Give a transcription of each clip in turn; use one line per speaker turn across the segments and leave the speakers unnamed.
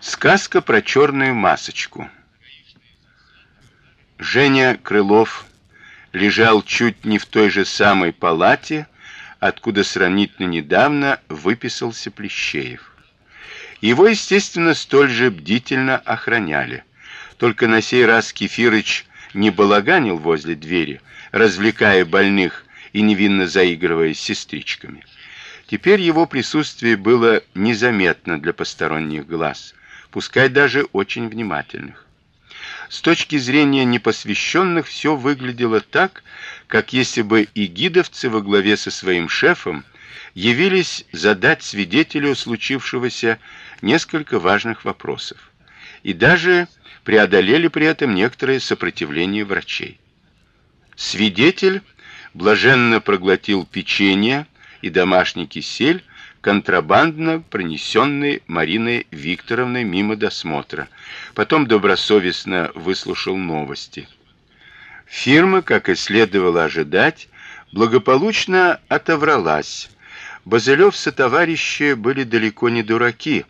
Сказка про черную масочку. Женя Крылов лежал чуть не в той же самой палате, откуда сравнительно недавно выписался Плещеев. Его, естественно, столь же бдительно охраняли. Только на сей раз Кефирыч не балаганил возле двери, развлекая больных и невинно заигрывая с сестричками. Теперь его присутствие было незаметно для посторонних глаз, пускай даже очень внимательных. С точки зрения непосвященных все выглядело так, как если бы и гидовцы во главе со своим шефом явились задать свидетелю случившегося несколько важных вопросов и даже преодолели при этом некоторое сопротивление врачей. Свидетель блаженно проглотил печенье и домашний кисель, контрабандно пронесенный Мариной Викторовной мимо досмотра. Потом добросовестно выслушал новости. Фирма, как и следовало ожидать, благополучно отовралась. Базелёв со товарищи были далеко не дураки,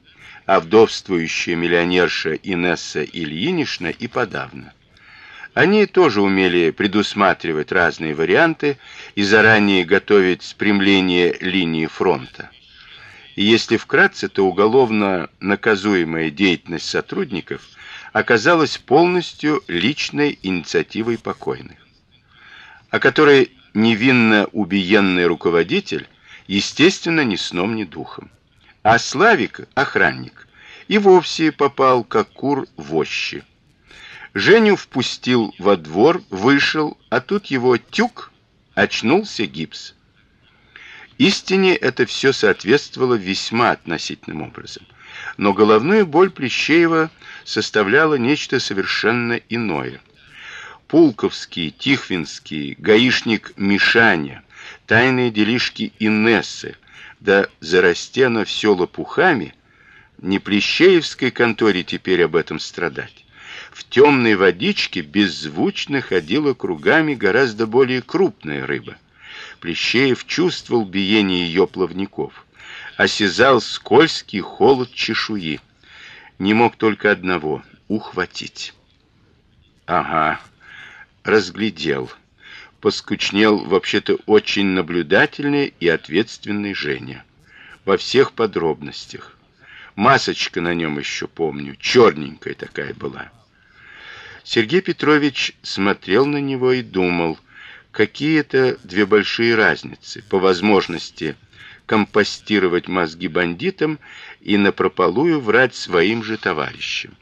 а вдовствующая миллионерша Инесса Ильинична и подавно. Они тоже умели предусматривать разные варианты и заранее готовить спрямление линии фронта. Если вкратце, то уголовно наказуемая деятельность сотрудников оказалась полностью личной инициативой покойных, о которой невинно убиенный руководитель, естественно, ни сном, ни духом. А Славик, охранник, и вовсе попал как кур в ощи. Женю впустил во двор, вышел, а тут его тюк, очнулся гипс. Истине это все соответствовало весьма относительным образом. Но головную боль Плещеева составляло нечто совершенно иное. Пулковский, Тихвинский, гаишник Мишаня, тайные делишки Инессы, да зарастено все лопухами, не Плещеевской конторе теперь об этом страдать в темной водичке беззвучно ходила кругами гораздо более крупная рыба. Плещеев чувствовал биение ее плавников, осязал скользкий холод чешуи. Не мог только одного ухватить. Ага, разглядел. Поскучнел вообще-то очень наблюдательный и ответственный Женя. Во всех подробностях. Масочка на нем еще помню, черненькая такая была. Сергей Петрович смотрел на него и думал, какие это две большие разницы по возможности компостировать мозги бандитам и напропалую врать своим же товарищам.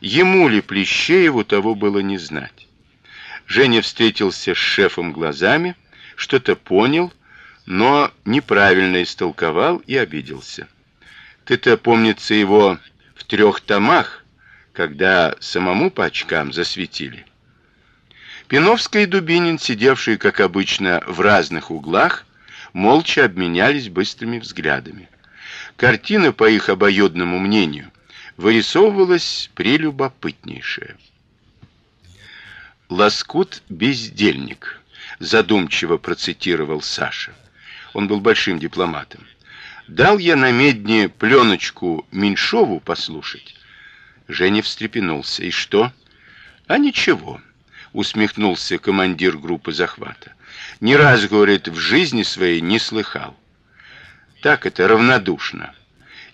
Ему ли Плещееву того было не знать. Женя встретился с шефом глазами, что-то понял, но неправильно истолковал и обиделся. Ты-то, помнится, его в трех томах когда самому по очкам засветили. Пиновский и Дубинин, сидевшие, как обычно, в разных углах, молча обменялись быстрыми взглядами. Картина, по их обоюдному мнению, вырисовывалась прелюбопытнейшая. Лоскут бездельник, задумчиво процитировал Саша. Он был большим дипломатом. Дал я на медне пленочку Меньшову послушать. Женя встрепенулся. И что? А ничего, усмехнулся командир группы захвата. Ни раз, говорит, в жизни своей не слыхал. Так это равнодушно.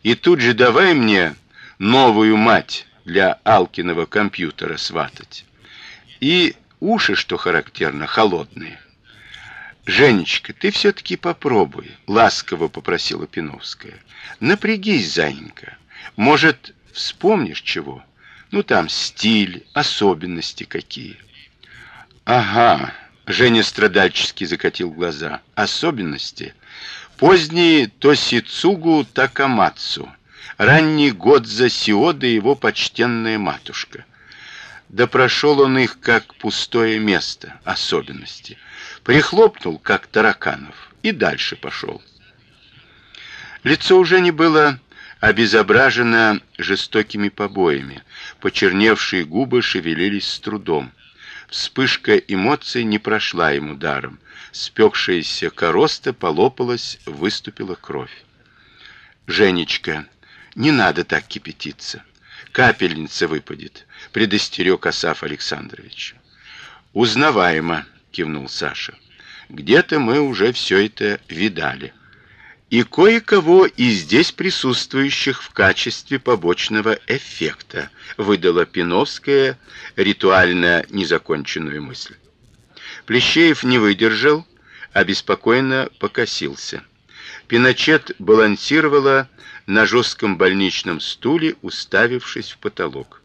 И тут же давай мне новую мать для Алкиного компьютера сватать. И уши, что характерно, холодные. Женечка, ты все таки попробуй, ласково попросила Пиновская. Напрягись, зайенька. Может, Вспомнишь чего? Ну там стиль, особенности какие. Ага, Женя страдальчески закатил глаза. Особенности. Поздний Тосицугу Такамацу. Ранний год за Сиода его почтенная матушка. Да прошел он их как пустое место, особенности. Прихлопнул как тараканов и дальше пошел. Лицо уже не было обезображена жестокими побоями. Почерневшие губы шевелились с трудом. Вспышка эмоций не прошла ему даром. Спекшаяся короста полопалась, выступила кровь. Женечка, не надо так кипятиться. капельница выпадет, предостерег Асаф Александрович. Узнаваемо, кивнул Саша. Где-то мы уже все это видали. И кое-кого из здесь присутствующих в качестве побочного эффекта, выдала Пиновская ритуально незаконченную мысль. Плещеев не выдержал, обеспокоенно покосился. Пиночет балансировала на жестком больничном стуле, уставившись в потолок.